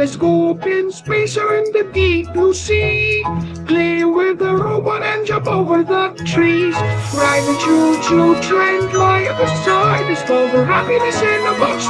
Let's go up in space or in the deep blue sea. Play with the robot and jump over the trees. Ride the choo-choo train, fly beside. Discover happiness in a box.